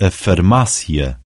a farmácia.